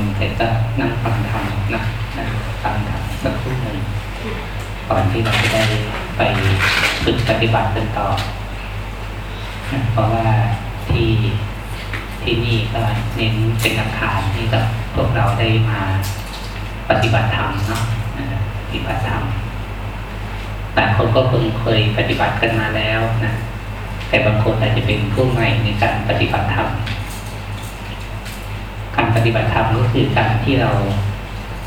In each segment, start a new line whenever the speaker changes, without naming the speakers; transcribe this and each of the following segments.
นต์เสร็จก็นั่งฟังธรรมนะนะฟังธรรมสักครู่หนึ่งก่อนที่เราจะได้ไปฝึกปฏิบัติกันต่อนะเพราะว่าที่ที่นี่ก็เน้นเป็นอาคารที่กับพวกเราได้มาปฏิบัติธรรมเนาะปฏิบัติธรรมหลายคนก็คงเคยปฏิบัติกันมาแล้วนะแต่บางคนอาจจะเป็นผู้ใหม่ในการปฏิบัติธรรม ปฏิบัติธรรมก็คือการที่เรา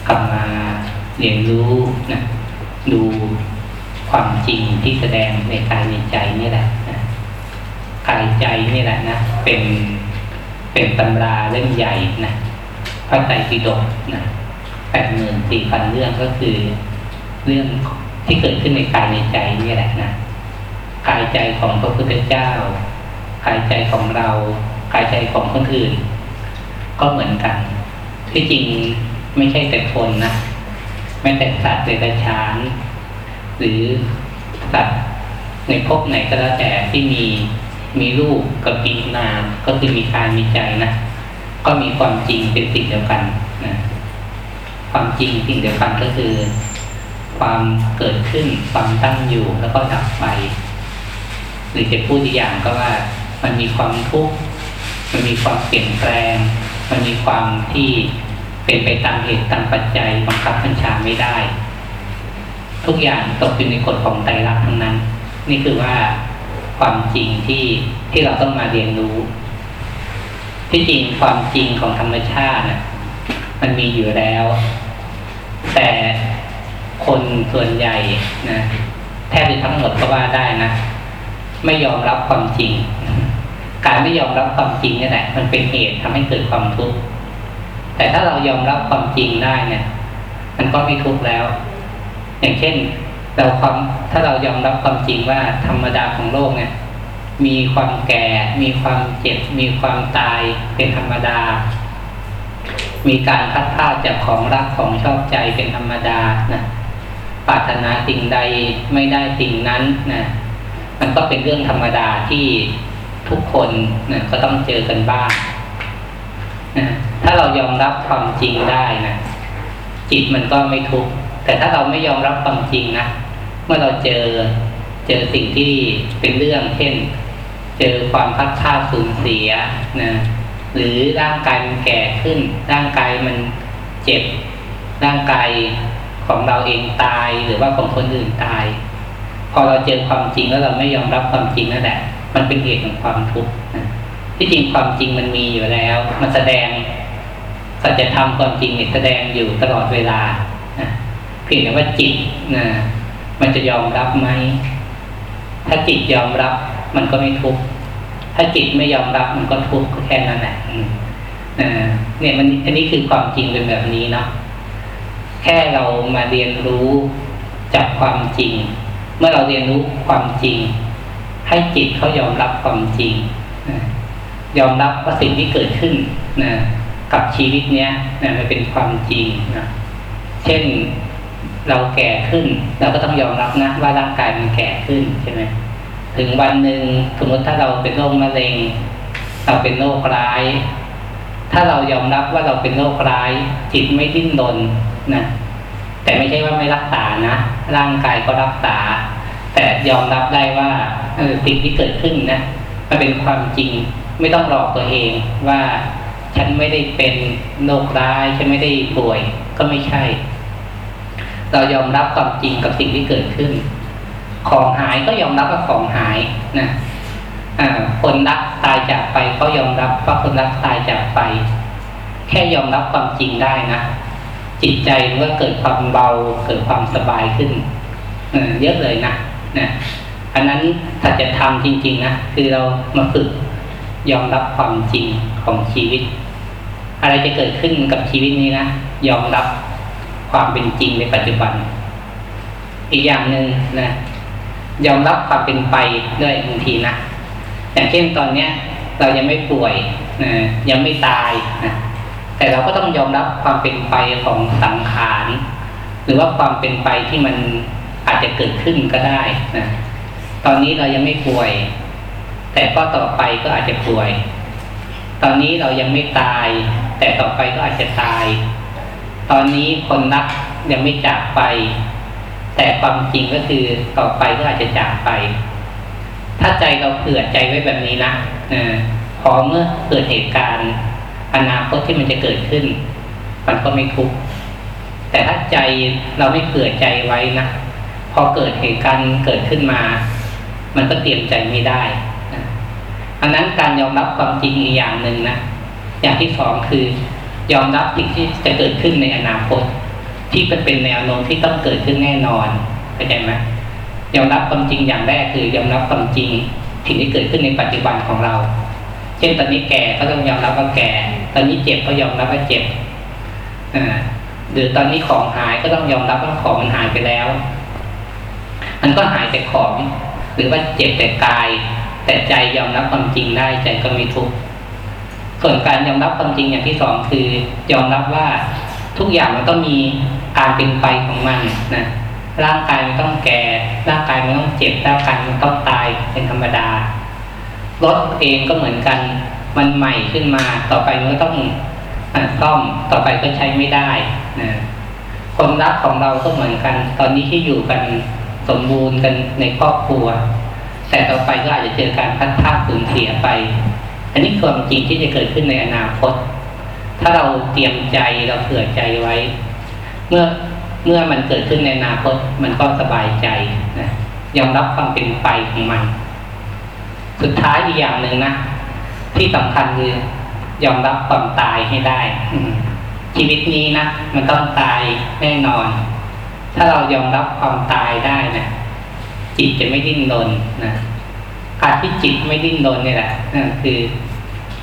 กลับมาเรียนรู้นะดูความจริงที่แสดงในกายในใจนี่แหละนะกายใจนี่แหละนะเป็นเป็นตำราเล่มใหญ่นะพระไตรปิฎกนะแปดหมื่นสี่พันเรื่องก็คือ เรื่องที่เกิดขึ้นในกายในใจนี่แหละนะกายใจของพระพุทธเจ้ากายใจของเรากายใจของคนอื่น ก็เหมือนกัน ที่จริงไม่ใช่แต่คนนะแม้แต่สัตว์เดรัจฉาน หรือสัตว์ในภพไหนก็แล้วแต่ที่มีมีรูปกับปีนามก็คือมีกายมีใจนะก็มีความจริงเป็นสิ่งเดียวกันนะความจริงสิ่งเดียวกันก็คือ ความเกิดขึ้นความตั้งอยู่แล้วก็ดับไป หรือจะพูดอีกอย่างก็ว่ามันมีความทุกข์มันมีความเปลี่ยนแปลง มันมีความที่เป็นไปตามเหตุตามปัจจัยบังคับบัญชาไม่ได้ ทุกอย่างตกอยู่ในกฎของไตรลักษณ์ทั้งนั้น นี่คือว่าความจริงที่ที่เราต้องมาเรียนรู้ ที่จริงความจริงของธรรมชาตินะมันมีอยู่แล้ว แต่คนส่วนใหญ่นะแทบจะทั้งหมดก็ว่าได้นะ ไม่ยอมรับความจริง การไม่ยอมรับความจริงนี่แหละมันเป็นเหตุทำให้เกิดความทุกข์แต่ถ้าเรายอมรับความจริงได้เนี่ย มันก็ไม่ทุกข์แล้ว อย่างเช่น เราความถ้าเรายอมรับความจริงว่าธรรมดาของโลกเนี่ย มีความแก่ มีความเจ็บ มีความตายเป็นธรรมดา มีการพัดพลาดจากของรักของชอบใจเป็นธรรมดานะปรารถนาสิ่งใดไม่ได้สิ่งนั้นนะมันก็เป็นเรื่องธรรมดาที่ ทุกคนนะก็ต้องเจอกันบ้างนะถ้าเรายอมรับความจริงได้นะจิตมันก็ไม่ทุกข์แต่ถ้าเราไม่ยอมรับความจริงนะเมื่อเราเจอเจอสิ่งที่เป็นเรื่อง เช่น เจอความพัดพาสูญเสียนะหรือร่างกายมันแก่ขึ้น ร่างกายมันเจ็บ ร่างกายของเราเองตายหรือว่าของคนอื่นตาย พอเราเจอความจริงแล้วเราไม่ยอมรับความจริงนั่นแหละ มันเป็นเหตุของความทุกข์ที่จริงความจริงมันมีอยู่แล้ว มันแสดงสัจธรรมความจริงเนี่ยแสดงอยู่ตลอดเวลาเพียงแต่ว่าจิตนะมันจะยอมรับไหมถ้าจิตยอมรับมันก็ไม่ทุกข์ถ้าจิตไม่ยอมรับมันก็ทุกข์แค่นั้นแหละเนี่ยมันอันนี้คือความจริงเป็นแบบนี้เนาะแค่เรามาเรียนรู้จากความจริง เมื่อเราเรียนรู้ความจริง ให้จิตเขายอมรับความจริงยอมรับว่าสิ่งที่เกิดขึ้นนะกับชีวิตเนี้ยนะมันเป็นความจริงนะเช่นเราแก่ขึ้น เราก็ต้องยอมรับนะว่าร่างกายมันแก่ขึ้นใช่ไหมถึงวันหนึ่งสมมติถ้าเราเป็นโรคมะเร็ง เราเป็นโรคร้าย ถ้าเรายอมรับว่าเราเป็นโรคร้าย จิตไม่ดิ้นรนนะแต่ไม่ใช่ว่าไม่รักษานะ ร่างกายก็รักษา แต่ยอมรับได้ว่าเออสิ่งที่เกิดขึ้นนะมันเป็นความจริงไม่ต้องหลอกตัวเองว่าฉันไม่ได้เป็นโรคร้ายฉันไม่ได้ป่วยก็ไม่ใช่ เรายอมรับความจริงกับสิ่งที่เกิดขึ้น ของหายก็ยอมรับว่าของหายนะคนรักตายจากไปก็ยอมรับว่าคนรักตายจากไป แค่ยอมรับความจริงได้นะจิตใจมันก็เกิดความเบาเกิดความสบายขึ้นเยอะเลยนะ นะอันนั้นถ้าจะทำจริง ๆ นะ คือเรามาฝึกยอมรับความจริงของชีวิต อะไรจะเกิดขึ้นกับชีวิตนี้นะยอมรับความเป็นจริงในปัจจุบัน อีกอย่างหนึ่งนะยอมรับความเป็นไปด้วยบางทีนะอย่างเช่นตอนเนี้ย เรายังไม่ป่วยนะยังไม่ตายนะแต่เราก็ต้องยอมรับความเป็นไปของสังขารหรือว่าความเป็นไปที่มัน อาจจะเกิดขึ้นก็ได้นะตอนนี้เรายังไม่ป่วย แต่ก็ต่อไปก็อาจจะป่วย ตอนนี้เรายังไม่ตาย แต่ต่อไปก็อาจจะตาย ตอนนี้คนรักยังไม่จากไป แต่ความจริงก็คือต่อไปก็อาจจะจากไป ถ้าใจเราเผื่อใจไว้แบบนี้นะพอเมื่อเกิดเหตุการณ์อนาคตที่มันจะเกิดขึ้น มันก็ไม่ทุกข์แต่ถ้าใจเราไม่เผื่อใจไว้นะ พอเกิดเหตุการณ์เกิดขึ้นมา มันก็เตรียมใจไม่ได้อันนั้นการยอมรับความจริงอีกอย่างหนึ่งนะอย่างที่สองคือยอมรับสิ่งที่จะเกิดขึ้นในอนาคต ที่เป็นเป็นแนวโน้มที่ต้องเกิดขึ้นแน่นอนเข้าใจไหมยอมรับความจริงอย่างแรกคือยอมรับความจริงสิ่งที่เกิดขึ้นในปัจจุบันของเรา เช่นตอนนี้แก่ก็ต้องยอมรับว่าแก่ ตอนนี้เจ็บก็ยอมรับว่าเจ็บอ่าหรือตอนนี้ของหายก็ต้องยอมรับว่าของมันหายไปแล้ว มันก็หายแต่ของ หรือว่าเจ็บแต่กาย แต่ใจยอมรับความจริงได้ใจก็ไม่ทุกข์ส่วนการยอมรับความจริงอย่างที่สองคือยอมรับว่าทุกอย่างมันต้องมีการเป็นไปของมันนะร่างกายมันต้องแก่ร่างกายมันต้องเจ็บร่างกายมันต้องตายเป็นธรรมดารถเองก็เหมือนกัน มันใหม่ขึ้นมา ต่อไปมันก็ต้องซ่อมต่อไปก็ใช้ไม่ได้นะคนรักของเราก็เหมือนกัน ตอนนี้ที่อยู่กัน สมบูรณ์กันในครอบครัว แต่ต่อไปก็อาจจะเจอการพัดพาสูญเสียไป อันนี้ความจริงที่จะเกิดขึ้นในอนาคต ถ้าเราเตรียมใจเราเผื่อใจไว้ เมื่อเมื่อมันเกิดขึ้นในอนาคตมันก็สบายใจนะยอมรับความเป็นไปของมัน สุดท้ายอีกอย่างหนึ่งนะที่สำคัญคือยอมรับความตายให้ได้ชีวิตนี้นะมันต้องตายแน่นอน ถ้าเรายอมรับความตายได้นะจิตจะไม่ดิ้นรนนะการที่จิตไม่ดิ้นรนนี่แหละนั่นคือ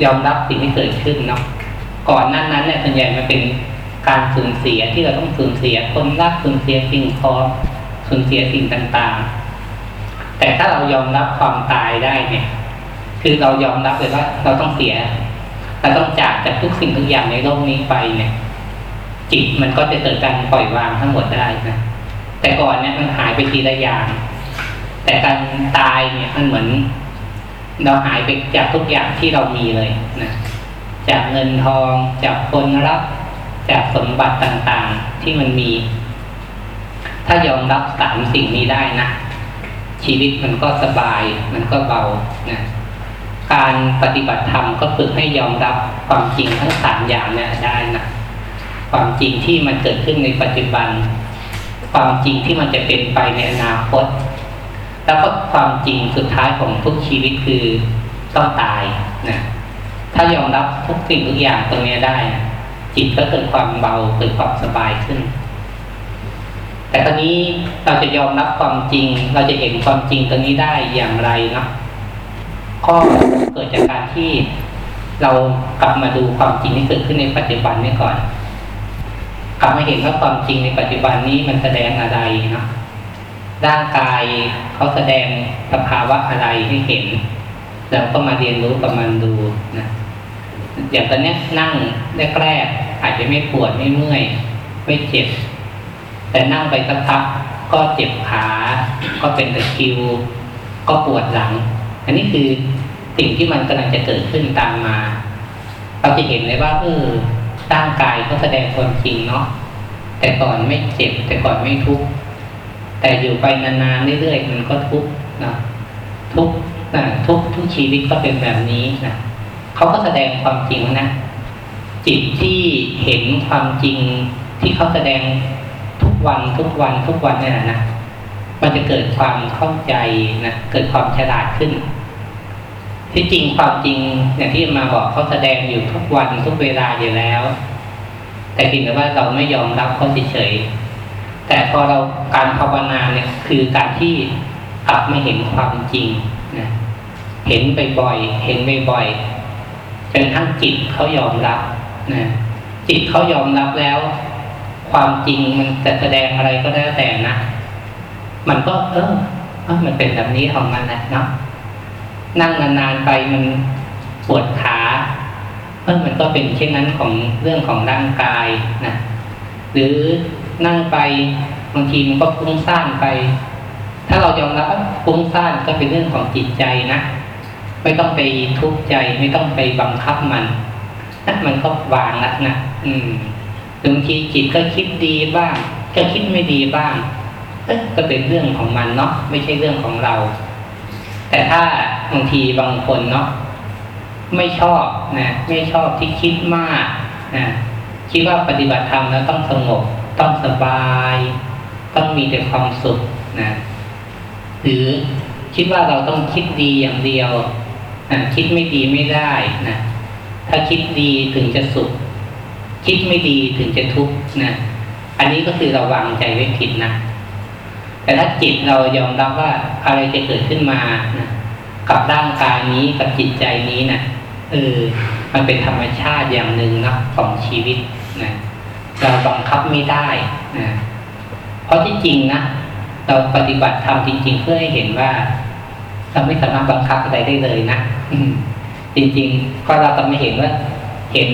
ยอมรับสิ่งที่เกิดขึ้นเนาะก่อนนั้นนั้นเนี่ยส่วนใหญ่มันเป็นการสูญเสียที่เราต้องสูญเสียคนรักสูญเสียสิ่งของสูญเสียสิ่งต่างๆ แต่ถ้าเรายอมรับความตายได้เนี่ย คือเรายอมรับเลยว่าเราต้องเสียเราต้องจากจากทุกสิ่งทุกอย่างในโลกนี้ไปเนี่ย จิตมันก็จะเกิดการปล่อยวางทั้งหมดได้นะแต่ก่อนเนี่ยมันหายไปทีละอย่าง แต่การตายเนี่ยมันเหมือน เราหายไปจากทุกอย่างที่เรามีเลยนะจากเงินทองจากคนรับ จากสมบัติต่างๆที่มันมี ถ้ายอมรับสามสิ่งนี้ได้นะชีวิตมันก็สบาย มันก็เบานะการปฏิบัติธรรมก็ฝึกให้ยอมรับความจริงทั้งสามอย่างเนี่ยได้นะ ความจริงที่มันเกิดขึ้นในปัจจุบัน ความจริงที่มันจะเป็นไปในอนาคต แล้วก็ความจริงสุดท้ายของทุกชีวิตคือต้องตายนะถ้ายอมรับทุกสิ่งทุกอย่างตรงนี้ได้ จิตก็เกิดความเบาเกิดความสบายขึ้น แต่ตอนนี้เราจะยอมรับความจริง เราจะเห็นความจริงตรงนี้ได้อย่างไรเนาะก็เกิดจากการที่เรากลับมาดูความจริงที่เกิดขึ้นในปัจจุบันนี้ก่อน กลับมาเห็นว่าความจริงในปัจจุบันนี้มันแสดงอะไรนะร่างกายเขาแสดงสภาวะอะไรให้เห็นเราก็มาเรียนรู้กับมันดูนะอย่างตอนนี้นั่งแรกๆอาจจะไม่ปวดไม่เมื่อย ไม่เจ็บ แต่นั่งไปสักพักก็เจ็บขา ก็เป็นตะคิว ก็ปวดหลัง อันนี้คือสิ่งที่มันกำลังจะเกิดขึ้นตามมา เราจะเห็นเลยว่าเออ ร่างกายเขาแสดงความจริงเนาะแต่ก่อนไม่เจ็บ แต่ก่อนไม่ทุกข์แต่อยู่ไปนานๆเรื่อยๆมันก็ทุกข์นะทุกนะทุกทุกชีวิตก็เป็นแบบนี้นะเขาก็แสดงความจริงนะจิตที่เห็นความจริงที่เขาแสดงทุกวันทุกวันทุกวันเนี่ยนะมันจะเกิดความเข้าใจนะเกิดความฉลาดขึ้น ที่จริงความจริงอย่างที่มาบอกเขาแสดงอยู่ทุกวันทุกเวลาอยู่แล้ว แต่เพียงแต่ว่าเราไม่ยอมรับเขาเฉยแต่พอเราการภาวนาเนี่ยคือการที่กลับมาเห็นความจริงนะเห็นบ่อยๆเห็นบ่อยๆจนทั้งจิตเขายอมรับนะจิตเขายอมรับแล้ว ความจริงมันจะแสดงอะไรก็ได้แต่นะ มันก็เออมันเป็นแบบนี้ของมันนะเนาะ นั่งนานๆไปมันปวดขาเออมันก็เป็นเช่นนั้นของเรื่องของร่างกายนะหรือนั่งไปบางทีมันก็ฟุ้งซ่านไป ถ้าเรายอมรับว่าฟุ้งซ่านก็เป็นเรื่องของจิตใจนะไม่ต้องไปทุกข์ใจ ไม่ต้องไปบังคับมันมันก็วางแล้วนะอืมบางทีจิตก็คิดดีบ้าง ก็คิดไม่ดีบ้างก็เป็นเรื่องของมันเนาะไม่ใช่เรื่องของเรา แต่ถ้า บางทีบางคนเนาะไม่ชอบนะไม่ชอบที่คิดมากนะคิดว่าปฏิบัติธรรมแล้วต้องสงบต้องสบาย ต้องมีแต่ความสุขนะหรือคิดว่าเราต้องคิดดีอย่างเดียวนะคิดไม่ดีไม่ได้นะถ้าคิดดีถึงจะสุข คิดไม่ดีถึงจะทุกข์นะอันนี้ก็คือเราวางใจไว้ผิดนะแต่ถ้าจิตเรายอมรับว่าอะไรจะเกิดขึ้นมานะ กับร่างกายนี้กับจิตใจนี้นะเออมันเป็นธรรมชาติอย่างหนึ่งนะของชีวิตนะเราบังคับไม่ได้นะเพราะที่จริงนะเราปฏิบัติธรรมจริง ๆ เพื่อให้เห็นว่าเราไม่สามารถบังคับอะไรได้เลยนะจริง ๆ ก็เราก็ไม่เห็นว่า เห็น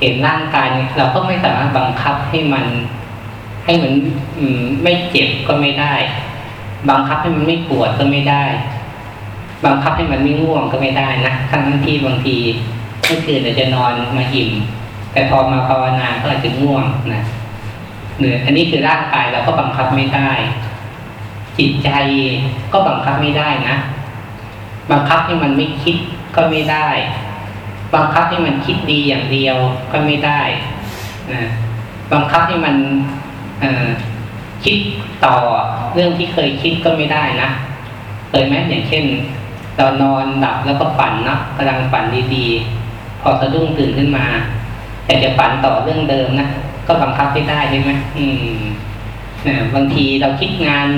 เห็นร่างกายเราก็ไม่สามารถบังคับให้มัน ให้มันไม่เจ็บก็ไม่ได้ บังคับให้มันไม่ปวดก็ไม่ได้ บังคับให้มันไม่ง่วงก็ไม่ได้นะทั้งที่บางทีเมื่อคืนอาจจะนอนมาอิ่ม แต่พอมาภาวนาก็อาจจะง่วงนะเหนืออันนี้คือร่างกายเราก็บังคับไม่ได้ จิตใจก็บังคับไม่ได้นะ บังคับให้มันไม่คิดก็ไม่ได้ บังคับให้มันคิดดีอย่างเดียวก็ไม่ได้นะบังคับให้มันคิดต่อเรื่องที่เคยคิดก็ไม่ได้นะเคยไหมอย่างเช่น เรานอนหลับแล้วก็ฝันนะกำลังฝันดีๆ พอสะดุ้งตื่นขึ้นมาแต่จะฝันต่อเรื่องเดิมนะก็บังคับไม่ได้ใช่ไหมอืมเนี่ยบางทีเราคิดงาน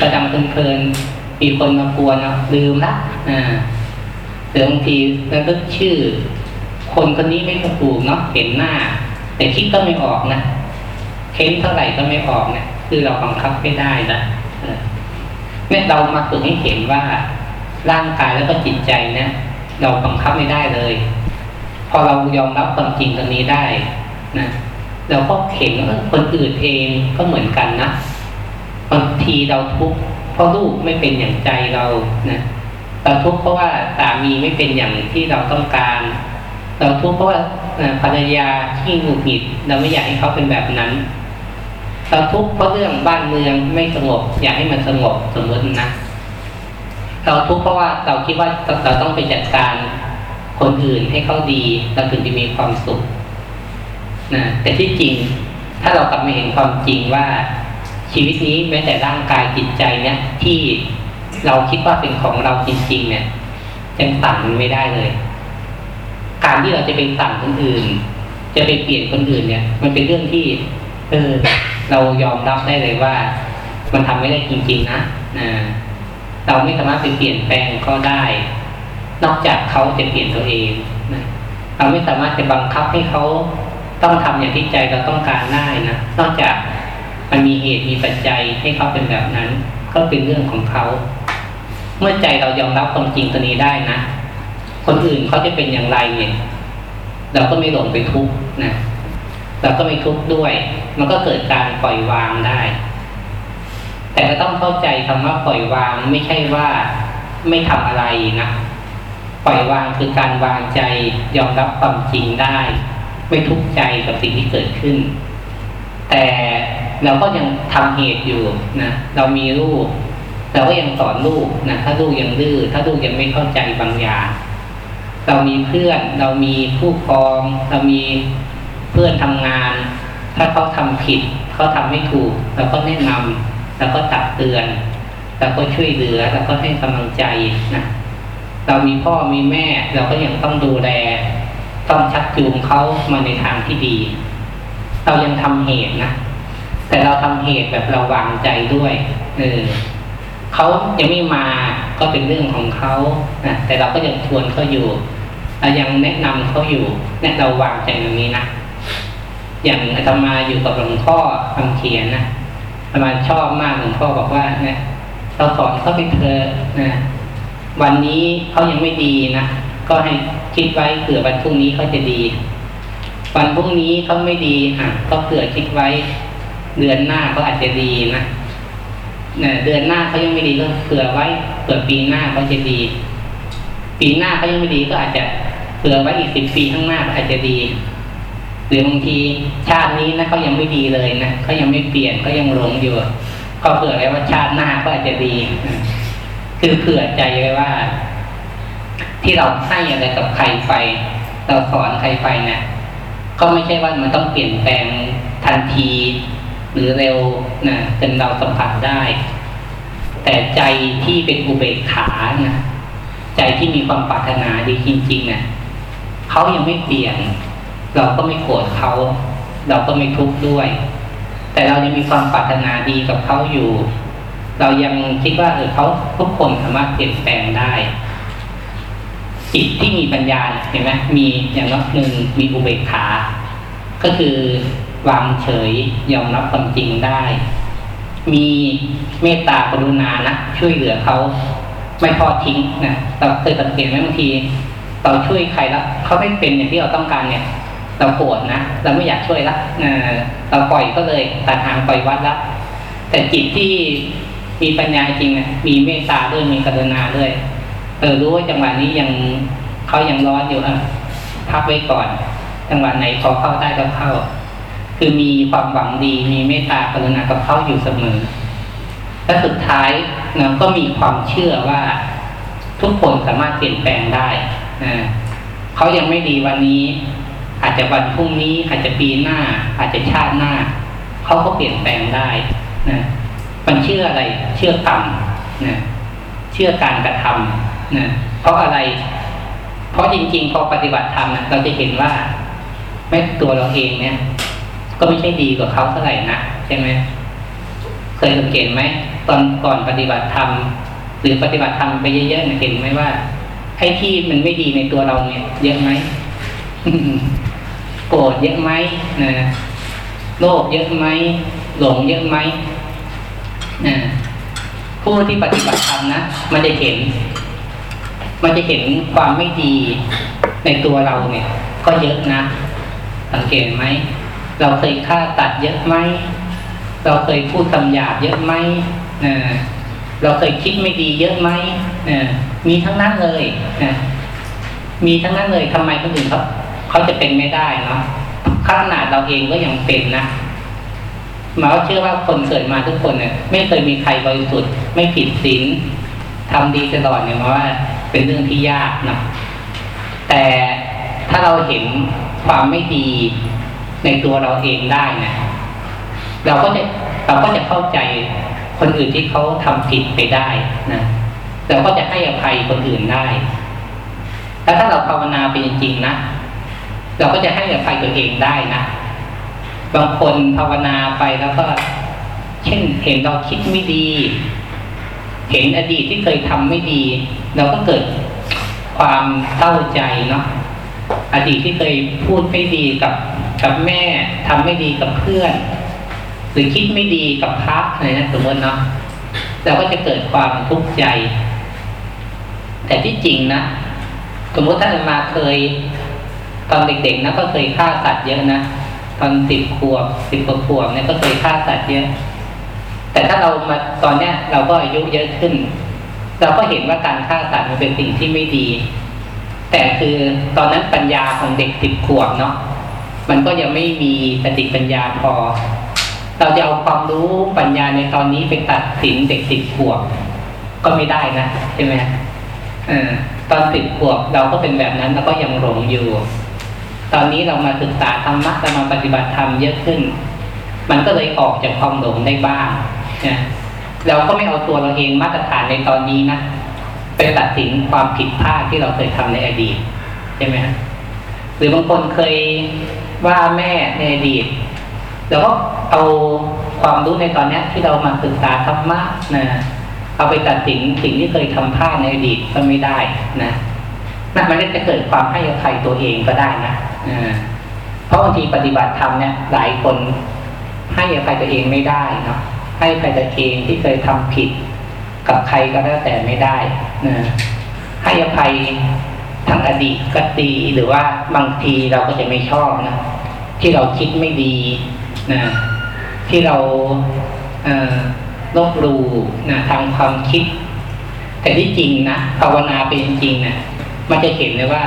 ประจำเพลินๆมีคนมากวนเนาะลืมละอ่าหรือบางทีเราก็ชื่อ คนคนนี้ไม่ถูกเนาะเห็นหน้า แต่คิดก็ไม่ออกนะเค้นเท่าไหร่ก็ไม่ออกเนะี่ยคือเราบังคับไม่ได้นะเนี่ยเรามาฝึกให้เห็นว่า ร่างกายแล้วก็จิตใจนี่ยเราบังคับไม่ได้เลย พอเรายอมรับความจริงตรงนี้ได้นะเราก็เห็นว่าคนอื่นเองก็เหมือนกันนะบางทีเราทุกข์เพราะลูกไม่เป็นอย่างใจเรานะเราทุกข์เพราะว่าสามีไม่เป็นอย่างที่เราต้องการ เราทุกข์เพราะว่าภรรยาที่หงุดหงิด เราไม่อยากให้เขาเป็นแบบนั้น เราทุกข์เพราะเรื่องบ้านเมืองไม่สงบ อยากให้มันสงบสมมตินะ เราทุกข์เพราะว่าเราคิดว่าเราต้องไปจัดการคนอื่นให้เขาดีเราถึงจะมีความสุขนะแต่ที่จริงถ้าเรากลับมาเห็นความจริงว่าชีวิตนี้แม้แต่ร่างกายจิตใจเนี่ย ที่เราคิดว่าเป็นของเราจริง ๆ เนี่ยยังสั่งมันไม่ได้เลย การที่เราจะไปสั่งคนอื่น จะไปเปลี่ยนคนอื่นเนี่ย มันเป็นเรื่องที่ เออ เรายอมรับได้เลยว่า มันทำไม่ได้จริง ๆ นะนะ เราไม่สามารถไปเปลี่ยนแปลงเขาได้ นอกจากเขาจะเปลี่ยนตัวเองนะเราไม่สามารถจะบังคับให้เขาต้องทำอย่างที่ใจเราต้องการได้นะนอกจากมันมีเหตุมีปัจจัยให้เขาเป็นแบบนั้น ก็เป็นเรื่องของเขา เมื่อใจเรายอมรับความจริงตัวนี้ได้นะ คนอื่นเขาจะเป็นอย่างไรเนี่ย เราก็ไม่หลงไปทุกข์นะเราก็ไม่ทุกข์ด้วย มันก็เกิดการปล่อยวางได้ แต่ก็ต้องเข้าใจคำว่าปล่อยวางไม่ใช่ว่าไม่ทำอะไรนะปล่อยวางคือการวางใจยอมรับความจริงได้ ไม่ทุกข์ใจกับสิ่งที่เกิดขึ้น แต่เราก็ยังทำเหตุอยู่นะเรามีลูก เราก็ยังสอนลูกนะถ้าลูกยังดื้อถ้าลูกยังไม่เข้าใจบางอย่างเรามีเพื่อน เรามีผู้ครอง เรามีเพื่อนทำงาน ถ้าเขาทำผิดเขาทำไม่ถูกเราก็แนะนำ แล้วก็ตักเตือนแล้วก็ช่วยเหลือแล้วก็ให้กำลังใจนะเรามีพ่อมีแม่ เราก็ยังต้องดูแล ต้องชักจูงเขามาในทางที่ดี เรายังทำเหตุนะแต่เราทำเหตุแบบเราวางใจด้วยเออเขายังไม่มาก็เป็นเรื่องของเขานะแต่เราก็ยังชวนเขาอยู่เรายังแนะนำเขาอยู่เนี่ยเราวางใจตรงนี้นะ อย่างอาตมาอยู่กับหลวงพ่อคำเขียนนะ ประมาณชอบมากหลวงพ่อบอกว่าเนี่ยเราสอนเขาไปเถอะนะ วันนี้เขายังไม่ดีนะก็ให้คิดไว้เผื่อวันพรุ่งนี้เขาจะดี วันพรุ่งนี้เขาไม่ดีอะก็เผื่อคิดไว้ เดือนหน้าเขาอาจจะดีนะเนี่ยเดือนหน้าเขายังไม่ดีก็เผื่อไว้เผื่อปีหน้าเขาจะดี ปีหน้าเขายังไม่ดีก็อาจจะเผื่อไว้อีกสิบปีข้างหน้าอาจจะดี หรือบางทีชาตินี้นะเขายังไม่ดีเลยนะเขายังไม่เปลี่ยนเขายังหลงอยู่ ก็เผื่อไว้ว่าชาติหน้าก็อาจจะดี คือเผื่อใจไว้ว่า ที่เราให้อะไรกับใครไป เราสอนใครไปเนะี่ยก็ไม่ใช่ว่ามันต้องเปลี่ยนแปลงทันที หรือเร็วนะจนเราสัมผัสได้ แต่ใจที่เป็นอุเบกขานะใจที่มีความปรารถนาดีจริงๆนะี่ยเขายังไม่เปลี่ยน เราก็ไม่โกรธเขา เราก็ไม่ทุกข์ด้วย แต่เรายังมีความปรารถนาดีกับเขาอยู่ เรายังคิดว่าเออเขาทุกคนสามารถเปลี่ยนแปลงได้จิตที่มีปัญญาเห็นไหมมีอย่างน้อยหนึ่งมีอุเบกขา ก็คือวางเฉยยอมรับความจริงได้ มีเมตตากรุณานะช่วยเหลือเขาไม่ทอดทิ้งนะเราเคยสังเกตไหมบางที เราช่วยใครแล้วเขาไม่เป็นอย่างที่เราต้องการเนี่ย เราโกรธนะเราไม่อยากช่วยละเราปล่อยก็เลยตัดทางปล่อยวัดละแต่จิตที่มีปัญญาจริงนะมีเมตตาด้วยมีกรุณาด้วยเออรู้ว่าจังหวะนี้ยังเขายังร้อนอยู่อะพักไว้ก่อน จังหวะไหนพอเข้าได้ก็เข้า คือมีความหวังดีมีเมตตากรุณากับเขาอยู่เสมอและสุดท้ายเราก็มีความเชื่อว่าทุกคนสามารถเปลี่ยนแปลงได้นะเขายังไม่ดีวันนี้ อาจจะวันพรุ่งนี้อาจจะปีหน้า อาจจะชาติหน้าเขาก็เปลี่ยนแปลงได้นะมันเชื่ออะไรเชื่อกรรมนะเชื่อการกระทำนะเพราะอะไร เพราะจริงๆพอปฏิบัติธรรมเราจะเห็นว่าแม้ตัวเราเองเนี่ย ก็ไม่ใช่ดีกว่าเขาเท่าไหร่นะใช่ไหมเคยสังเกตไหมตอนก่อนปฏิบัติธรรมหรือปฏิบัติธรรมไปเยอะๆเห็นไหมว่าไอ้ที่มันไม่ดีในตัวเราเนี่ย เยอะไหม โกรธเยอะไหมนะโลภเยอะไหมหลงเยอะไหมนะผู้ที่ปฏิบัติธรรมนะมันจะเห็น มันจะเห็นความไม่ดีในตัวเราเนี่ย ก็เยอะนะ สังเกตไหมเราเคยฆ่าตัดเยอะไหมเราเคยพูดคำหยาบเยอะไหมนะเราเคยคิดไม่ดีเยอะไหมนะมีทั้งนั้นเลยนะมีทั้งนั้นเลยทำไมคนอื่นเขา เขาจะเป็นไม่ได้เนาะขนาดเราเองก็ยังเป็นนะหมายว่าเชื่อว่าคนเกิดมาทุกคนเนี่ยไม่เคยมีใครบริสุทธิ์ไม่ผิดศีลทำดีตลอดเนี่ยมาว่าเป็นเรื่องที่ยากนะแต่ถ้าเราเห็นความไม่ดีในตัวเราเองได้นะเราก็จะเราก็จะเข้าใจคนอื่นที่เขาทำผิดไปได้นะเราก็จะให้อภัยคนอื่นได้ แล้วถ้าเราภาวนาเป็นจริงๆนะ เราก็จะให้อภัยตัวเองได้นะ บางคนภาวนาไปแล้วก็ เช่นเห็นเราคิดไม่ดี เห็นอดีตที่เคยทำไม่ดี เราก็เกิดความเศร้าใจเนาะอดีตที่เคยพูดไม่ดีกับกับแม่ทำไม่ดีกับเพื่อน หรือคิดไม่ดีกับพระอะไรนะสมมติเนาะเราก็จะเกิดความทุกข์ใจ แต่ที่จริงนะสมมติถ้ามาเคย ตอนเด็กๆนะก็เคยฆ่าสัตว์เยอะนะตอนสิบขวบสิบกว่าขวบเนี่ยก็เคยฆ่าสัตว์เยอะ แต่ถ้าเรามาตอนเนี้ยเราก็อายุเยอะขึ้น เราก็เห็นว่าการฆ่าสัตว์มันเป็นสิ่งที่ไม่ดี แต่คือตอนนั้นปัญญาของเด็กสิบขวบเนาะมันก็ยังไม่มีสติปัญญาพอ เราจะเอาความรู้ปัญญาในตอนนี้ไปตัดสินเด็กสิบขวบก็ไม่ได้นะใช่ไหมอตอนสิบขวบเราก็เป็นแบบนั้นเราก็ยังหลงอยู่ ตอนนี้เรามาศึกษาธรรมะเรามาปฏิบัติธรรมเยอะขึ้น มันก็เลยออกจากความหลงได้บ้างนะเราก็ไม่เอาตัวเราเองมาตรฐานในตอนนี้นะไปตัดสินความผิดพลาดที่เราเคยทำในอดีตใช่ไหมฮะหรือบางคนเคยว่าแม่ในอดีตเราก็เอาความรู้ในตอนนี้ที่เรามาศึกษาธรรมะนะเอาไปตัดสินสิ่งที่เคยทำพลาดในอดีตก็ไม่ได้นะ นั่นมันก็จะเกิดความให้อภัยตัวเองก็ได้นะเพราะบางทีปฏิบัติธรรมเนี่ยหลายคนให้อภัยตัวเองไม่ได้เนาะให้อภัยตัวเองที่เคยทำผิด กับใครก็แล้วแต่ไม่ได้นะให้อภัยทั้งอดีตก็ดีหรือว่าบางทีเราก็จะไม่ชอบนะที่เราคิดไม่ดีนะที่เราเลบหลู่นะทางความคิด แต่ที่จริงนะภาวนาเป็นจริงนะ มันจะเห็นเลยว่า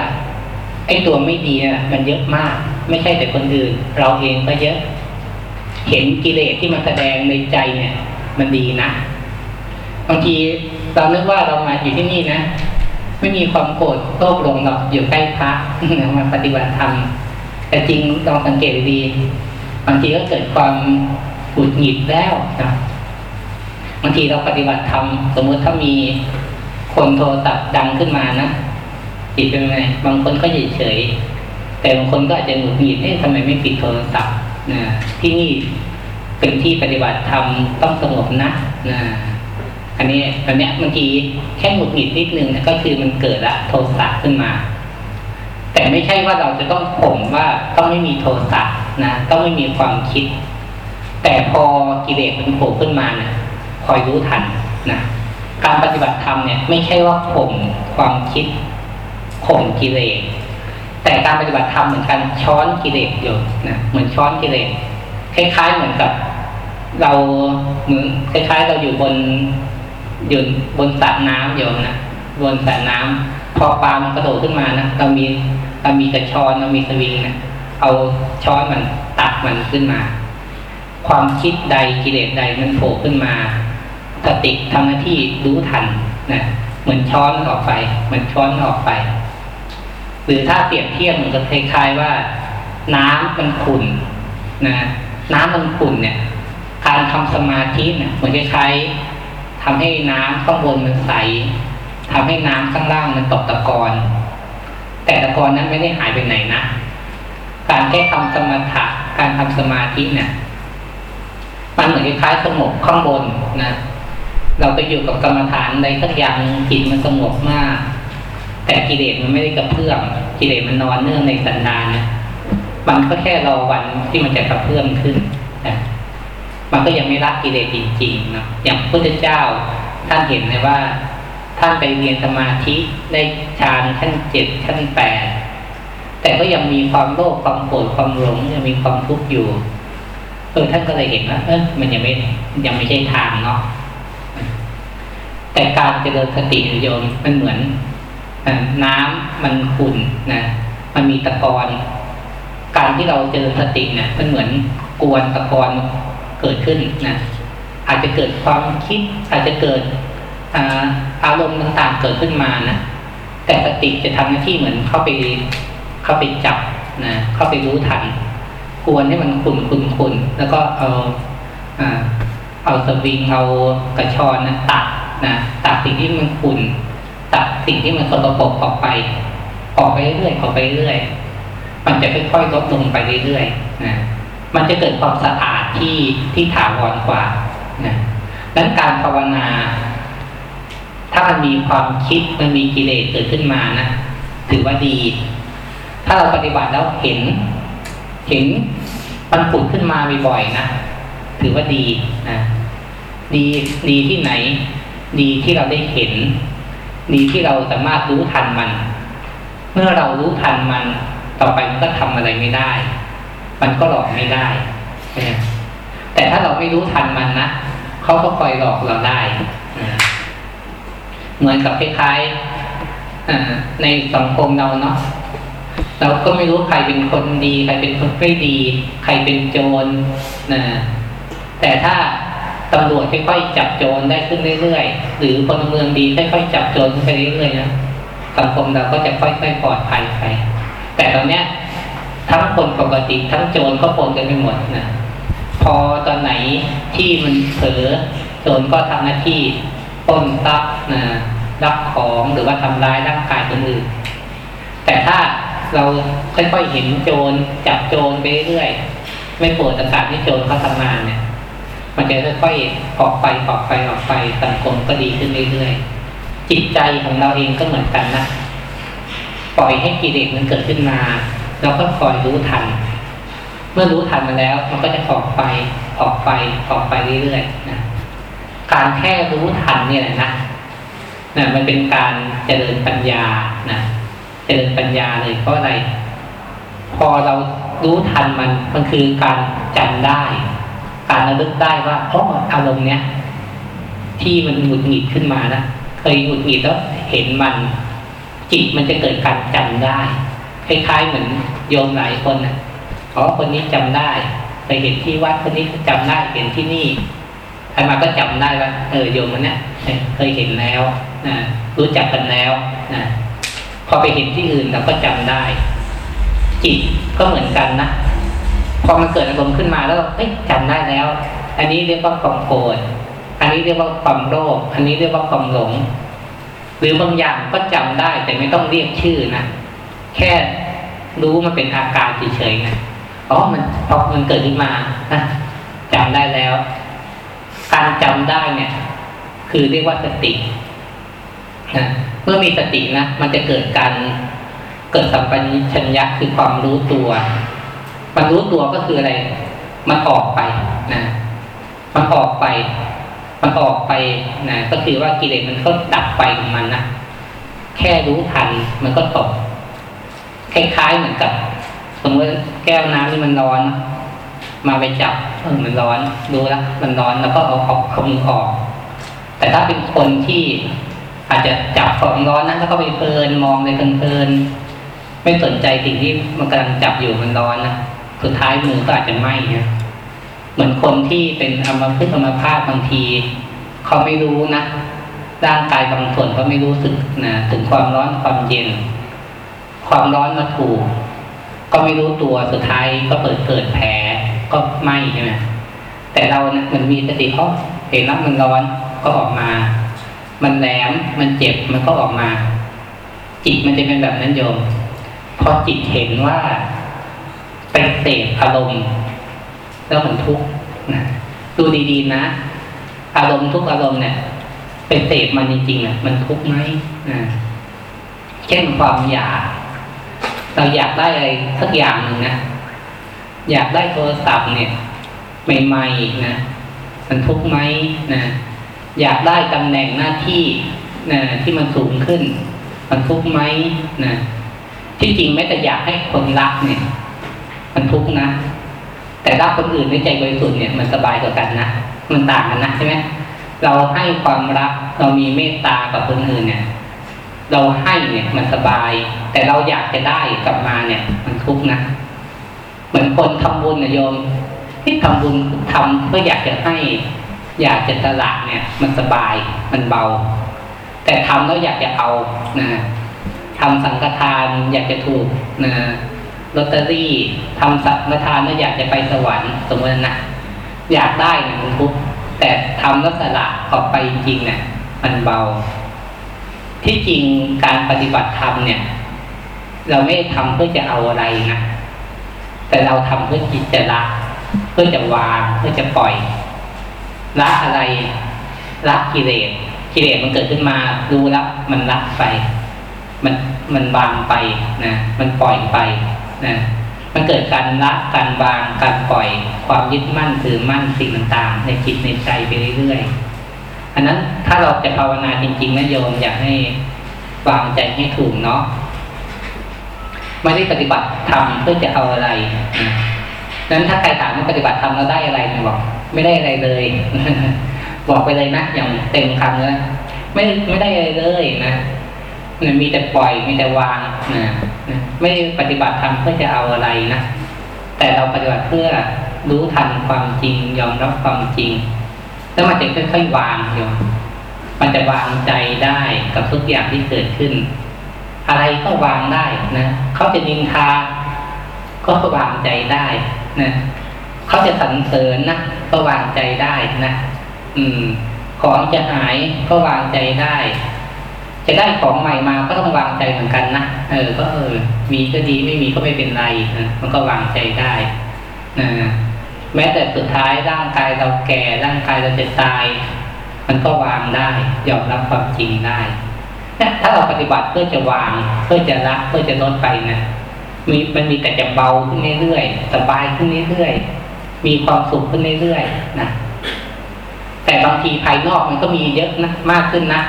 ไอ้ตัวไม่ดีนะมันเยอะมาก ไม่ใช่แต่คนอื่น เราเองก็เยอะ เห็นกิเลสที่มันแสดงในใจเนี่ย มันดีนะบางทีเรานึกว่าเรามาอยู่ที่นี่นะไม่มีความโกรธโลภลงหรอกอยู่ใกล้พระมาปฏิบัติธรรมแต่จริงลองสังเกตดีบางทีก็เกิดความหงุดหงิดแล้วนะบางทีเราปฏิบัติธรรมสมมติถ้ามีคนโทรศัพท์ดังขึ้นมานะ จิตเป็นไงบางคนก็เฉยเฉยแต่บางคนก็อาจจะหงุดหงิดเอ๊ะทำไมไม่ปิดโทรศัพท์นะที่นี่เป็นที่ปฏิบัติธรรมต้องสงบนะนะอันนี้ตอนเนี้ยบางทีแค่หงุดหงิดนิดนึงก็คือมันเกิดละโทสะขึ้นมา แต่ไม่ใช่ว่าเราจะต้องข่มว่าต้องไม่มีโทสะนะต้องไม่มีความคิด แต่พอกิเลสมันโผล่ขึ้นมานะคอยรู้ทันนะการปฏิบัติธรรมเนี่ย ไม่ใช่ว่าข่มความคิด ข่มกิเลสแต่การปฏิบัติธรรมเหมือนกันช้อนกิเลสอยู่นะเหมือนช้อนกิเลสคล้ายๆเหมือนกับ เราเหมือนคล้ายๆ เราอยู่บนอยู่บนสระน้ำอยู่นะบนสระน้ำพอปลามันกระโดดขึ้นมานะเรามีเรามีกระชอนเรามีสวิงนะเอาช้อนมันตักมันขึ้นมา ความคิดใดกิเลสใดมันโผล่ขึ้นมาสติทำหน้าที่รู้ทันนะเหมือนช้อนออกไปเหมือนช้อนออกไป หรือถ้าเปรียบเทียบเหมือนกับคล้ายๆว่า น้ำมันขุ่นนะน้ำมันขุ่นเนี่ย การทำสมาธิเนี่ยเหมือนคล้ายๆทำให้น้ำข้างบนมันใสทำให้น้ำข้างล่างมันตกตะกอนแต่ตะกอนนั้นไม่ได้หายไปไหนนะการแค่ทำสมถะการทำสมาธิเนี่ยมันเหมือนคล้ายๆสงบข้างบนนะ เราไปอยู่กับกรรมฐานใดสักอย่างจิตมันสงบมาก แต่กิเลสมันไม่ได้กระเพื่อมกิเลสมันนอนเนื่องในสันดานนะมันก็แค่รอวันที่มันจะกระเพื่อมขึ้นนะมันก็ยังไม่รักกิเลสจริงๆนะอย่างพุทธเจ้าท่านเห็นเลยว่า ท่านไปเรียนสมาธิได้ฌานขั้นเจ็ดขั้นแปดแต่ก็ยังมีความโลภความโกรธความหลงยังมีความทุกข์อยู่เออท่านก็เลยเห็นว่าเออมันยังไม่ยังไม่ใช่ทางเนาะแต่การเจริญสติโยมมันเหมือน น้ำมันขุ่นนะ มันมีตะกอนการที่เราเจริญสติเนี่ยมันเหมือนกวนตะกอนเกิดขึ้นนะอาจจะเกิดความคิด อาจจะเกิดอารมณ์ต่างๆเกิดขึ้นมานะแต่สติจะทำหน้าที่เหมือนเข้าไปเข้าไปจับนะเข้าไปรู้ทันกวนให้มันขุ่นขุ่นขุ่นแล้วก็เอาเอาสวิงเอากระชอนนะตัดนะตัดสิ่งที่มันขุ่น ตัดสิ่งที่มันสกปรกออกไป ออกไปเรื่อยออกไปเรื่อยมันจะค่อยๆลดลงไปเรื่อยๆนะมันจะเกิดความสะอาดที่ที่ถาวรกว่านะดังนั้นการภาวนา ถ้ามันมีความคิดมันมีกิเลสเกิดขึ้นมานะถือว่าดี ถ้าเราปฏิบัติแล้วเห็น เห็นมันผุดขึ้นมาบ่อยๆนะถือว่าดีนะดีดีที่ไหน ดีที่เราได้เห็น ดีที่เราสามารถรู้ทันมัน เมื่อเรารู้ทันมัน ต่อไปมันก็ทำอะไรไม่ได้ มันก็หลอกไม่ได้ แต่ถ้าเราไม่รู้ทันมันนะเขาก็คอยหลอกเราได้ เหมือนกับคล้ายๆในสังคมเราเนาะเราก็ไม่รู้ใครเป็นคนดี ใครเป็นคนไม่ดี ใครเป็นโจรนะแต่ถ้า ตำรวจค่อยๆจับโจรได้ขึ้นเรื่อยๆ หรือพลเมืองดีค่อยๆจับโจรไปเรื่อยๆนะสังคมเราก็จะค่อยๆปลอดภัยไปแต่ตอนเนี้ยทั้งคนปกติทั้งโจรก็ปนกันไปหมดนะพอตอนไหนที่มันเผลอโจรก็ทำหน้าที่ป้นทรัพย์นะรับของหรือว่าทำร้ายร่างกายคนอื่น แต่ถ้าเราค่อยๆเห็นโจรจับโจรไปเรื่อยไม่ปวดอากาศที่โจรเขาทำงานเนี่ย มันจะค่อยๆออกไปออกไปออกไปสังคมก็ดีขึ้นเรื่อยๆจิตใจของเราเองก็เหมือนกันนะปล่อยให้กิเลสมันเกิดขึ้นมาเราก็คอยรู้ทัน เมื่อรู้ทันมาแล้ว มันก็จะออกไปออกไปออกไปเรื่อยๆนะการแค่รู้ทันเนี่ยนะนะมันเป็นการเจริญปัญญานะเจริญปัญญาเลยเพราะอะไร พอเรารู้ทันมันมันคือการจำได้ การระลึกได้ว่าเพราะอารมณ์เนี้ยที่มันหงุดหงิดขึ้นมานะเคยหงุดหงิดแล้วเห็นมัน จิตมันจะเกิดการจำได้ คล้ายๆเหมือนโยมหลายคนนะอ๋อคนนี้จำได้ไปเห็นที่วัดคนนี้จำได้เห็นที่นี่ใครมาก็จำได้ว่าเออโยมคนนี้เคยเห็นแล้วนะรู้จักกันแล้วนะพอไปเห็นที่อื่นเราก็จำได้ จิตก็เหมือนกันนะ พอมันเกิดอารมณ์ขึ้นมาแล้วเอ้ยจำได้แล้ว อันนี้เรียกว่าความโกรธอันนี้เรียกว่าความโลภอันนี้เรียกว่าความหลง หรือบางอย่างก็จำได้แต่ไม่ต้องเรียกชื่อนะแค่รู้มันเป็นอาการเฉยๆนะอ๋อมันพอมันเกิดขึ้นมานะจำได้แล้ว การจำได้เนี่ย คือเรียกว่าสตินะเมื่อมีสตินะมันจะเกิดการเกิดสัมปชัญญะคือความรู้ตัว มันรู้ตัวก็คืออะไร มันออกไปนะ มันออกไป มันออกไปนะก็คือว่ากิเลสมันก็ดับไปของมันนะแค่รู้ทันมันก็ตกคล้ายๆเหมือนกับสมมติแก้วน้ำนี่มันร้อน มาไปจับเออมันร้อนรู้แล้วมันร้อนแล้วก็เอาเอาเอามือออก แต่ถ้าเป็นคนที่อาจจะจับของร้อนนั้นแล้วก็ไปเพลินมองเลยเพลินไม่สนใจสิ่งที่มันกำลังจับอยู่มันร้อนนะ สุดท้ายมือก็อาจจะไหม้เนี่ยเหมือนคนที่เป็นอัมพฤกษ์อัมพาตบางที เขาไม่รู้นะร่างกายบางส่วนเขาไม่รู้สึกนะถึงความร้อนความเย็น ความร้อนมาถูก ก็ไม่รู้ตัวสุดท้ายก็เปิดเกิดแผลก็ไหม้ใช่ไหมแต่เราเนะมันมีสติเขาเห็นแล้วมันร้อนก็ออกมา มันแหลมมันเจ็บมันก็ออกมา จิตมันจะเป็นแบบนั้นโยมพอจิตเห็นว่า ไปเสพอารมณ์ แล้วมันทุกข์ดูดีๆนะ อารมณ์ทุกอารมณ์เนี่ยไปเสพมันจริงๆอะมันทุกข์ไหมนะเช่นความอยาก เราอยากได้อะไรสักอย่างหนึ่งนะอยากได้โทรศัพท์เนี่ยใหม่ๆนะมันทุกข์ไหมนะอยากได้ตำแหน่งหน้าที่นะที่มันสูงขึ้น มันทุกข์ไหมนะที่จริงแม้แต่อยากให้คนรักเนี่ย มันทุกข์นะ แต่รักคนอื่นด้วยใจบริสุทธิ์เนี่ยมันสบายกว่ากันนะมันต่างกันนะใช่ไหมเราให้ความรักเรามีเมตตากับคนอื่นเนี่ย เราให้เนี่ยมันสบาย แต่เราอยากจะได้กลับมาเนี่ย มันทุกข์นะเหมือนคนทำบุญนะโยมที่ทำบุญทำเพื่ออยากจะให้ อยากจะสละเนี่ย มันสบายมันเบา แต่ทำแล้วอยากจะเอานะทำสังฆทานอยากจะถูกนะ ลอตเตอรี่ทำสัมทานแล้วอยากจะไปสวรรค์สมมตินะอยากได้เนี่ยมันทุกแต่ทำลักษณะออกไปจริงเนี่ยมันเบา ที่จริงการปฏิบัติธรรมเนี่ย เราไม่ทำเพื่อจะเอาอะไรนะแต่เราทำเพื่อจิตจะละเพื่อจะวางเพื่อจะปล่อยละอะไรละกิเลสกิเลสมันเกิดขึ้นมาดูล้วมันละไป มันมันวางไปนะมันปล่อยไป นะมันเกิดการละการวางการปล่อย ความยึดมั่นถือมั่นสิ่งต่างๆ ในจิตในใจไปเรื่อยๆอันนั้นถ้าเราจะภาวนาจริงๆนะโยมอยากให้วางใจให้ถูกเนาะไม่ได้ปฏิบัติทำเพื่อจะเอาอะไรนั้นถ้าใครถามว่าปฏิบัติทำเราได้อะไรบอก ไม่ได้อะไรเลย บอกไปเลยนะอย่างเต็มคำเลยไม่ไม่ได้อะไรเลยนะ มีแต่ปล่อยมีแต่วางนะไม่ปฏิบัติทำเพื่อจะเอาอะไรนะแต่เราปฏิบัติเพื่อรู้ทันความจริง ยอมรับความจริง แล้วมันจะค่อยๆวางโยมมันจะวางใจได้กับทุกอย่างที่เกิดขึ้น อะไรก็วางได้นะเขาจะนินทา ก็วางใจได้นะเขาจะสรรเสริญนะก็วางใจได้นะอืม ของจะหายก็วางใจได้ จะได้ของใหม่มาก็ต้องวางใจเหมือนกันนะเออ ก็เออ มีก็ดีไม่มีก็ไม่เป็นไรนะมันก็วางใจได้นะแม้แต่สุดท้ายร่างกายเราแก่ร่างกายเราจะตาย มันก็วางได้ยอมรับความจริงได้ถ้าเราปฏิบัติเพื่อจะวาง เพื่อจะละเพื่อจะลดไปนะมีมันมีแต่จะเบาขึ้นเรื่อยๆสบายขึ้นเรื่อยๆมีความสุขขึ้นเรื่อยๆนะแต่บางทีภายนอกมันก็มีเยอะนะมากขึ้นนะ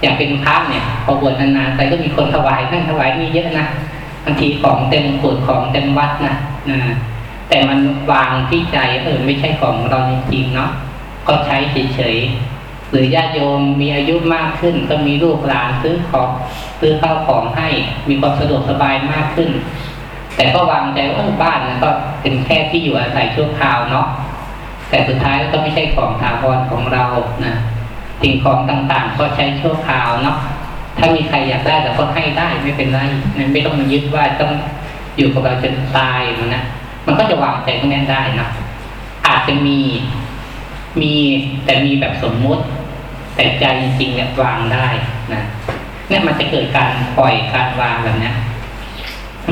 อย่างเป็นพระเนี่ยพอบวชนานๆไปก็มีคนถวายนั่งถวายมีเยอะนะบางทีของเต็มขวดของเต็มวัดนะนะแต่มันวางที่ใจเออไม่ใช่ของเราจริงๆเนาะก็ใช้เฉยๆหรือญาติโยมมีอายุมากขึ้น ก็มีลูกหลานซื้อของซื้อข้าวของให้มีความสะดวกสบายมากขึ้น แต่ก็วางใจว่าบ้านนะก็เป็นแค่ที่อยู่อาศัยชั่วคราวเนาะแต่สุดท้ายก็ไม่ใช่ของถาวรของเรานะ สิ่งของต่างๆ ก็ใช้ชั่วคราวเนาะถ้ามีใครอยากได้แต่ก็ให้ได้ไม่เป็นไรนะไม่ต้องมายึดว่าต้องอยู่กับเราจนตายมันนะมันก็จะวางใจตรงนั้นได้นะอาจจะมีมีแต่มีแบบสมมุติ แต่ใจจริงๆเนี่ยวางได้นะเนี่ยมันจะเกิดการปล่อยการวางแบบนี้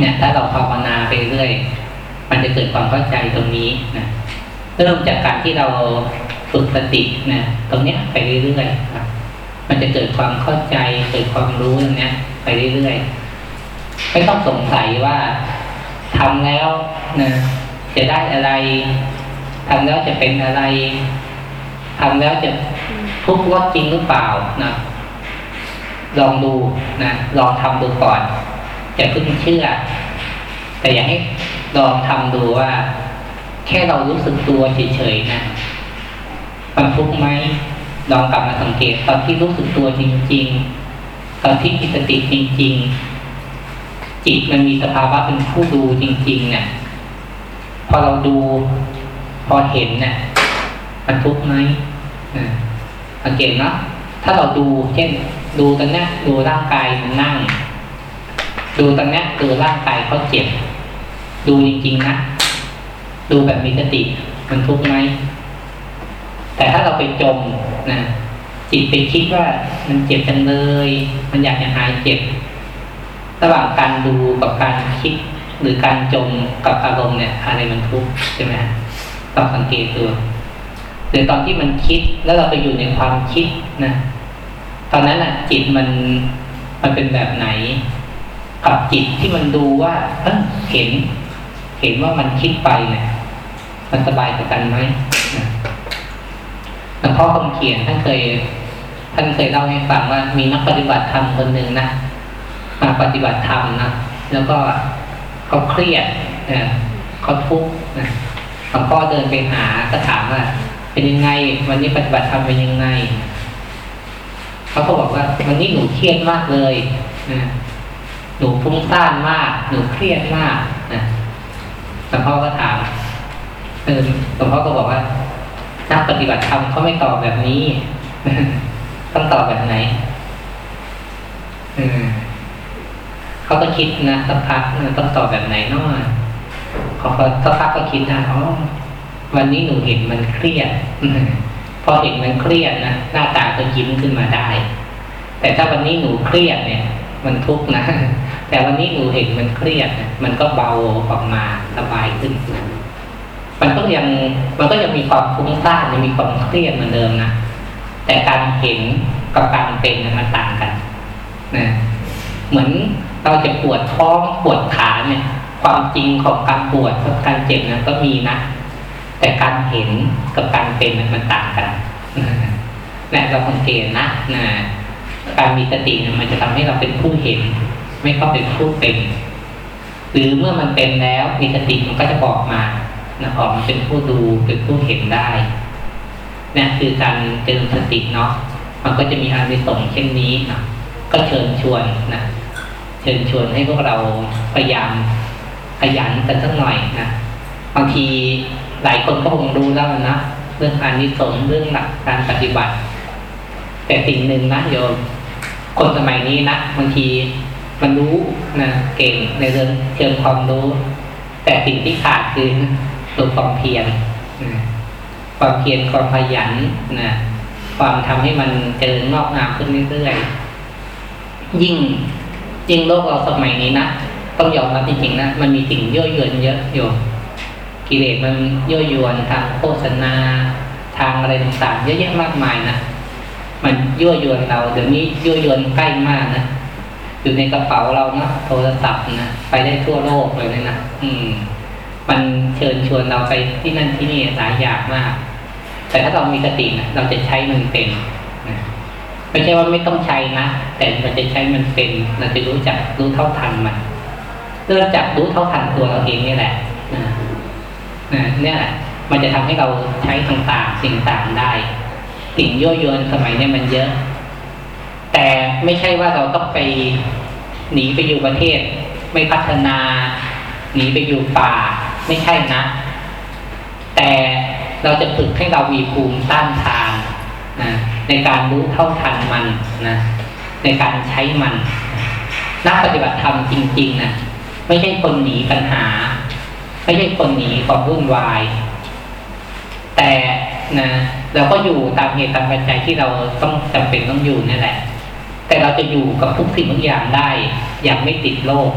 เนี่ย ถ้าเราภาวนาไปเรื่อยมันจะเกิดความเข้าใจตรงนี้นะเริ่มจากการที่เรา ฝึกสตินะตรงเนี้ยไปเรื่อยๆครับมันจะเกิดความเข้าใจเกิดความรู้ตรงเนี้ย ไปเรื่อยๆไม่ต้องสงสัยว่าทำแล้วนะจะได้อะไรทำแล้วจะเป็นอะไรทำแล้วจะทุกข์รอดจริงหรือเปล่านะลองดูนะลองทำดูก่อนจะเพิ่งเชื่อ แต่อยากให้ลองทำดูว่า แค่เรารู้สึกตัวเฉยๆนะ มันทุกข์ไหมลองกลับมาสังเกตตอนที่รู้สึกตัวจริง ๆ ตอนที่มีสติจริง ๆ จิตมันมีสภาวะเป็นผู้ดูจริง ๆ เนี่ย พอเราดูพอเห็นเนี่ยมันทุกข์ไหมสังเกตนะถ้าเราดูเช่น ดูตรงนี้ดูร่างกายมันนั่ง ดูตรงนี้ดูร่างกายเขาเจ็บ ดูจริงๆนะ ดูแบบมีสติ มันทุกข์ไหม แต่ถ้าเราไปจมนะจิตไปคิดว่ามันเจ็บจังเลย มันอยากจะหายเจ็บ ระหว่างการดูกับการคิด หรือการจมกับอารมณ์เนี่ยอะไรมันทุกข์ใช่ไหมต้องสังเกตดูหรือตอนที่มันคิดแล้วเราไปอยู่ในความคิดนะตอนนั้นอะ จิตมันมันเป็นแบบไหน กับจิตที่มันดูว่าเออเห็น เห็นว่ามันคิดไปเนี่ยมันสบายกับกันไหมห ลวงพ่อคำเขียนท่านเคย ท่านเคยเล่าให้ฟังว่ามีนักปฏิบัติธรรมคนหนึ่งนะมาปฏิบัติธรรมนะแล้วก็เขาเครียดนะเขาทุกข์นะหลวงพ่อเดินไปหาก็ถามว่า เป็นยังไง วันนี้ปฏิบัติธรรมเป็นยังไงเขาก็บอกว่า วันนี้หนูเครียดมากเลยนะหนูฟุ้งซ่านมาก หนูเครียดมากนะหลวงพ่อก็ถามเออหลวงพ่อก็บอกว่า นักปฏิบัติธรรมเขาไม่ตอบแบบนี้ ต้องตอบแบบไหนเขาก็คิดนะสักพักต้องตอบแบบไหนนาะเขาก็สักพักก็คิดนะอ๋อวันนี้หนูเห็นมันเครียดพอเห็นมันเครียดนะหน้าตาก็ยิ้มขึ้นมาได้ แต่ถ้าวันนี้หนูเครียดเนี่ย มันทุกข์นะแต่วันนี้หนูเห็นมันเครียดมันก็เบาออกมาสบายขึ้น มันก็ยังมันก็ยังมีความฟุ้งซ่านยังมีความเครียดเหมือนเดิมนะแต่การเห็นกับการเป็นมันต่างกันนะเหมือนเราจะปวดท้องปวดขาเนี่ย ความจริงของการปวดกับการเจ็บนั้นก็มีนะแต่การเห็นกับการเป็นมันต่างกันนะเราสังเกตนะนะการมีสติมันจะทำให้เราเป็นผู้เห็น ไม่ก็เป็นผู้เป็น หรือเมื่อมันเป็นแล้วมีสติมันก็จะบอกมา นะออกมาเป็นผู้ดูเป็นผู้เห็นได้นี่คือการเจริญสติเนาะมันก็จะมีอานิสงส์เช่นนี้นะก็เชิญชวนนะเชิญชวนให้พวกเราพยายามขยันกันสักหน่อยนะบางทีหลายคนก็คงรู้แล้วนะเรื่องอานิสงส์เรื่องหลักการปฏิบัติ แต่สิ่งหนึ่งนะโยมคนสมัยนี้นะบางทีมันรู้นะเก่งในเรื่องเชิงความรู้ แต่สิ่งที่ขาดคือ ตัวความเพียรความเพียรความขยันนะความทำให้มันเจริญงอกงามขึ้นเรื่อยๆยิ่งยิ่งโลกเราสมัยนี้นะต้องยอมรับจริงๆนะมันมีสิ่งเยอะเยินเยอะโยมกิเลสมันย่อยวนทางโฆษณา ทางอะไรต่างๆเยอะแยะมากมายนะมันยั่วยวนเราเดี๋ยวนี้ยั่วยวนใกล้มากนะอยู่ในกระเป๋าเรานะโทรศัพท์นะไปได้ทั่วโลกเลยนะอืม มันเชิญชวนเราไปที่นั่นที่นี่หลายอย่างมาก แต่ถ้าเรามีสตินะเราจะใช้มันเป็นนะไม่ใช่ว่าไม่ต้องใช้นะแต่เราจะใช้มันเป็นเราจะรู้จักรู้เท่าทันมันเริ่มจากรู้เท่าทันตัวเราเองนี่แหละนะเนี่ยมันจะทำให้เราใช้ต่างๆสิ่งต่างได้ สิ่งยั่วยวนสมัยนี้มันเยอะ แต่ไม่ใช่ว่าเราต้องไปหนีไปอยู่ประเทศ ไม่พัฒนา หนีไปอยู่ป่า ไม่ใช่นะ แต่เราจะฝึกให้เรามีภูมิต้านทานนะในการรู้เท่าทันมันนะในการใช้มันนักปฏิบัติธรรมจริง ๆนะไม่ใช่คนหนีปัญหา ไม่ใช่คนหนีความวุ่นวาย แต่นะเราก็อยู่ตามเหตุตามปัจจัยที่เราต้องจำเป็นต้องอยู่นี่แหละ แต่เราจะอยู่กับทุกสิ่งทุกอย่างได้ อย่างไม่ติดโลก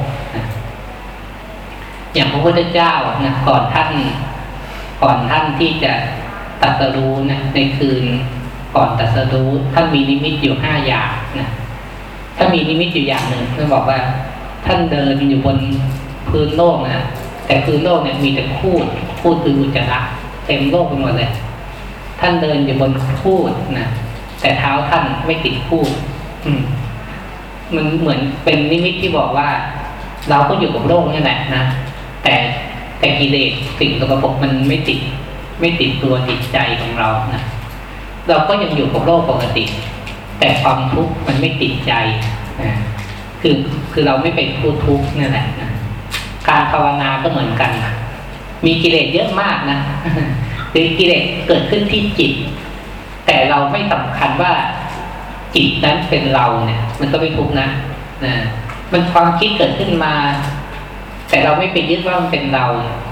อย่างพระพุทธเจ้านะก่อนท่าน ก่อนท่านที่จะตัสรู้นะในคืนก่อนตัสรู้ท่านมีนิมิตอยู่ห้าอย่างนะถ้ามีนิมิตอยู่อย่างหนึ่งท่านบอกว่า ท่านเดินอยู่บนพื้นโลกนะแต่พื้นโลกเนี่ยมีแต่คูดคูดคืออุจจาระเต็มโลกไปหมดเลย ท่านเดินอยู่บนคูดนะแต่เท้าท่านไม่ติดคูดมันเหมือนเป็นนิมิตที่บอกว่า เราก็อยู่กับโลกนี่แหละนะ แต่แต่กิเลสสิ่งสกปรกมันไม่ติด ไม่ติดตัวติดใจของเรานะเราก็ยังอยู่กับโลกปกติ แต่ความทุกข์มันไม่ติดใจนะคือคือเราไม่เป็นผู้ทุกข์นั่นแหละนะการภาวนาก็เหมือนกันนะมีกิเลสเยอะมากนะหรือกิเลสเกิดขึ้นที่จิต แต่เราไม่สำคัญว่าจิตนั้นเป็นเราเนี่ย มันก็ไม่ทุกข์นะนะมันความคิดเกิดขึ้นมา แต่เราไม่ไปยึดว่ามันเป็นเรา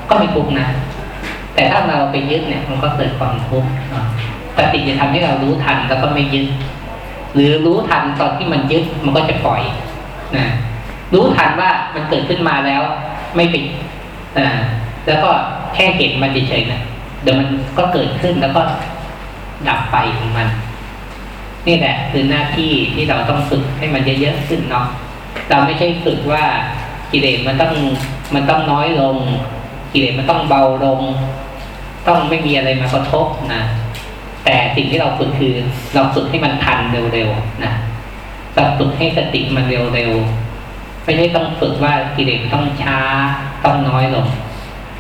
ก็ไม่ทุกข์นะ แต่ถ้าเราไปยึดเนี่ย มันก็เกิดความทุกข์สติจะทำให้เรารู้ทันแล้วก็ไม่ยึด หรือรู้ทันตอนที่มันยึดมันก็จะปล่อยนะรู้ทันว่ามันเกิดขึ้นมาแล้ว ไม่ไปอ่าแล้วก็แค่เห็นมันเฉยๆนะเดี๋ยวมันก็เกิดขึ้นแล้วก็ดับไปของมัน นี่แหละคือหน้าที่ที่เราต้องฝึกให้มันเยอะๆขึ้นเนาะเราไม่ใช่ฝึกว่า กิเลสมันต้องมันต้องน้อยลง กิเลสมันต้องเบาลง ต้องไม่มีอะไรมากระทบนะแต่สิ่งที่เราฝึกคือเราฝึกให้มันทันเร็วๆนะเราฝึกให้สติมันเร็วๆไม่ใช่ต้องฝึกว่ากิเลสต้องช้าต้องน้อยลง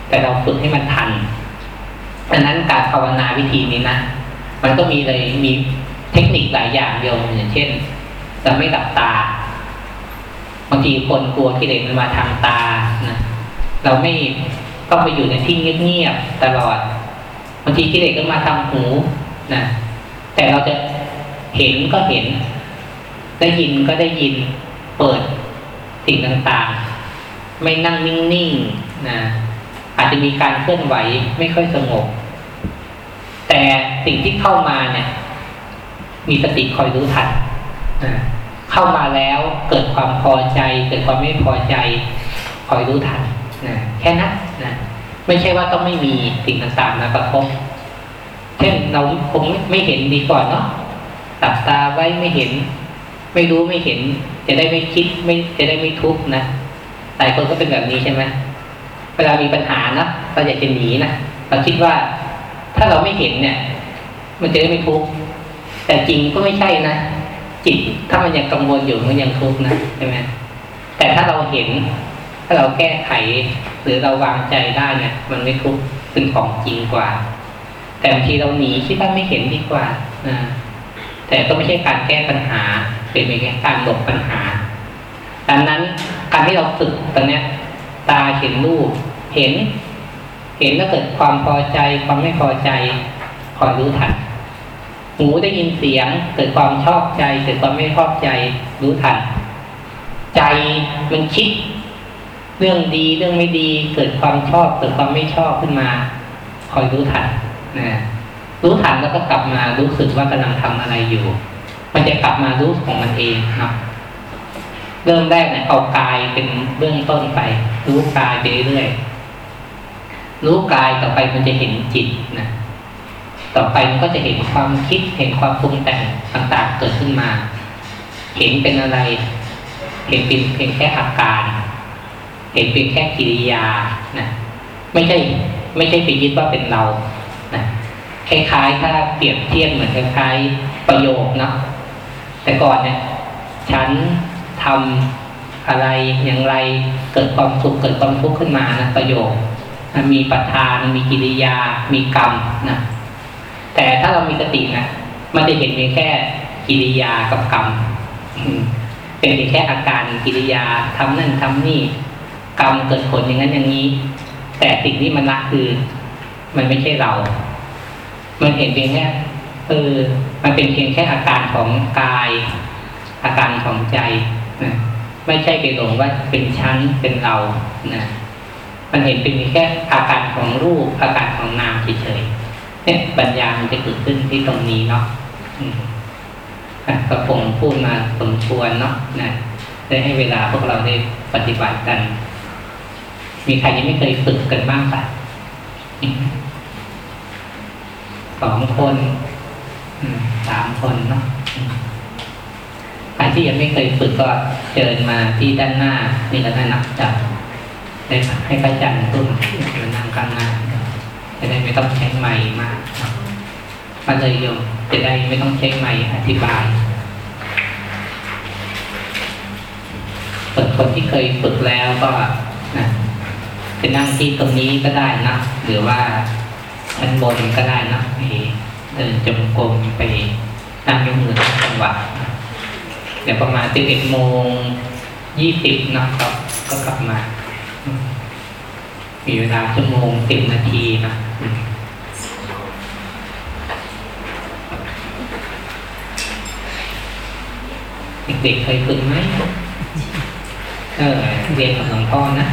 แต่เราฝึกให้มันทันดังนั้นการภาวนาวิธีนี้นะมันก็มีเลยมีเทคนิคหลายอย่างโยมอย่างเช่นเราไม่หลับตาางทีคนกลัวกิเลสมันมาทางตานะเราไม่ต้องไปอยู่ในที่เงียบๆตลอดบางทีกิเลสก็มาทางหูนะแต่เราจะเห็นก็เห็น ได้ยินก็ได้ยินเปิดสิ่งต่างๆ ไม่นั่งนิ่งๆนะอาจจะมีการเคลื่อนไหวไม่ค่อยสงบ แต่สิ่งที่เข้ามาเนี่ย มีสติคอยรู้ทันนะ เข้ามาแล้วเกิดความพอใจ เกิดความไม่พอใจคอยรู้ทันนะแค่นั้นนะไม่ใช่ว่าต้องไม่มีสิ่งต่างๆมากระทบเช่นเราคงไม่เห็นดีก่อนเนาะตับตาไว้ไม่เห็น ไม่รู้ไม่เห็น จะได้ไม่คิดไม่จะได้ไม่ทุกข์นะหลายคนก็เป็นแบบนี้ใช่ไหมเวลามีปัญหานะเราอยากจะหนีนะเราคิดว่าถ้าเราไม่เห็นเนี่ย มันจะได้ไม่ทุกข์แต่จริงก็ไม่ใช่นะ จิตถ้ามันยังกังวลอยู่มันยังทุกข์นะใช่ไหมแต่ถ้าเราเห็น ถ้าเราแก้ไข หรือเราวางใจได้เนี่ย มันไม่ทุกข์เป็นของจริงกว่า แต่บางทีเราหนีคิดว่าไม่เห็นดีกว่านะแต่ก็ไม่ใช่การแก้ปัญหา เป็นเพียงการหลบปัญหาดังนั้นการที่เราฝึกตอนนี้ตาเห็นรูปเห็น เห็นแล้วเกิดความพอใจความไม่พอใจคอยรู้ทัน หูได้ยินเสียงเกิดความชอบใจเกิดความไม่ชอบใจรู้ทัน ใจมันคิด เรื่องดีเรื่องไม่ดี เกิดความชอบเกิดความไม่ชอบขึ้นมาคอยรู้ทันนะรู้ทันแล้วก็กลับมารู้สึกว่ากำลังทำอะไรอยู่ มันจะกลับมารู้ของมันเองเนาะเริ่มแรกเนี่ยเอากายเป็นเบื้องต้นไป รู้กายไปเรื่อยรู้กายต่อไปมันจะเห็นจิตนะ ต่อไปมันก็จะเห็นความคิดเห็นความปรุงแต่งต่างๆ เกิดขึ้นมา เห็นเป็นอะไร เห็นเป็นเพียงแค่อาการ เห็นเป็นแค่กิริยานะไม่ใช่ไม่ใช่ไปยึดว่าเป็นเรานะคล้ายๆถ้าเปรียบเทียบเหมือนคล้ายๆประโยคเนาะแต่ก่อนเนี่ยฉันทำอะไรอย่างไรเกิดความสุขเกิดความทุกข์ขึ้นมานะประโยคมีประธาน มีกิริยา มีกรรมนะ แต่ถ้าเรามีสตินะมันจะเห็นเพียงแค่กิริยากับกรรมเป็นเพียงแค่อาการกิริยาทำนั่นทำนี่ กรรมเกิดผลอย่างนั้นอย่างนี้ แต่สิ่งที่มันละคือ มันไม่ใช่เรา มันเห็นเพียงแค่เออมันเป็นเพียงแค่อาการของกาย อาการของใจนะไม่ใช่ไปหลงว่าเป็นชั้นเป็นเรานะมันเห็นเป็นแค่อาการของรูปอาการของนามเฉย เนี่ยปัญญามันจะเกิดขึ้นที่ตรงนี้เนาะอะกระผมพูดมาสมควรเนาะนะได้ให้เวลาพวกเราได้ปฏิบัติกัน มีใครยังไม่เคยฝึกกันบ้างปะสองคนสามคนเนาะใครที่ยังไม่เคยฝึกก็เชิญมาที่ด้านหน้า นี่ก็ได้นับจับได้ให้พระอาจารย์ตุ้มมานั่งข้างหน้า จะได้ไม่ต้องใช้ไม้มากเนาะมาเลยโยมจะได้ไม่ต้องใช้ไม้อธิบายส่วนคนที่เคยฝึกแล้วก็นะจะนั่งที่ตรงนี้ก็ได้นะหรือว่าชั้นบนก็ได้นะไปเดินจงกรมไปนั่งยกมือทำจังหวะนะเดี๋ยวประมาณสิบเอ็ดโมงยี่สิบนะครับก็กลับมา มีเวลาชั่วโมงสิบนาทีนะอืม เด็กๆเคยฝึกไหมเออเรียนกับหลวงพ่อนะ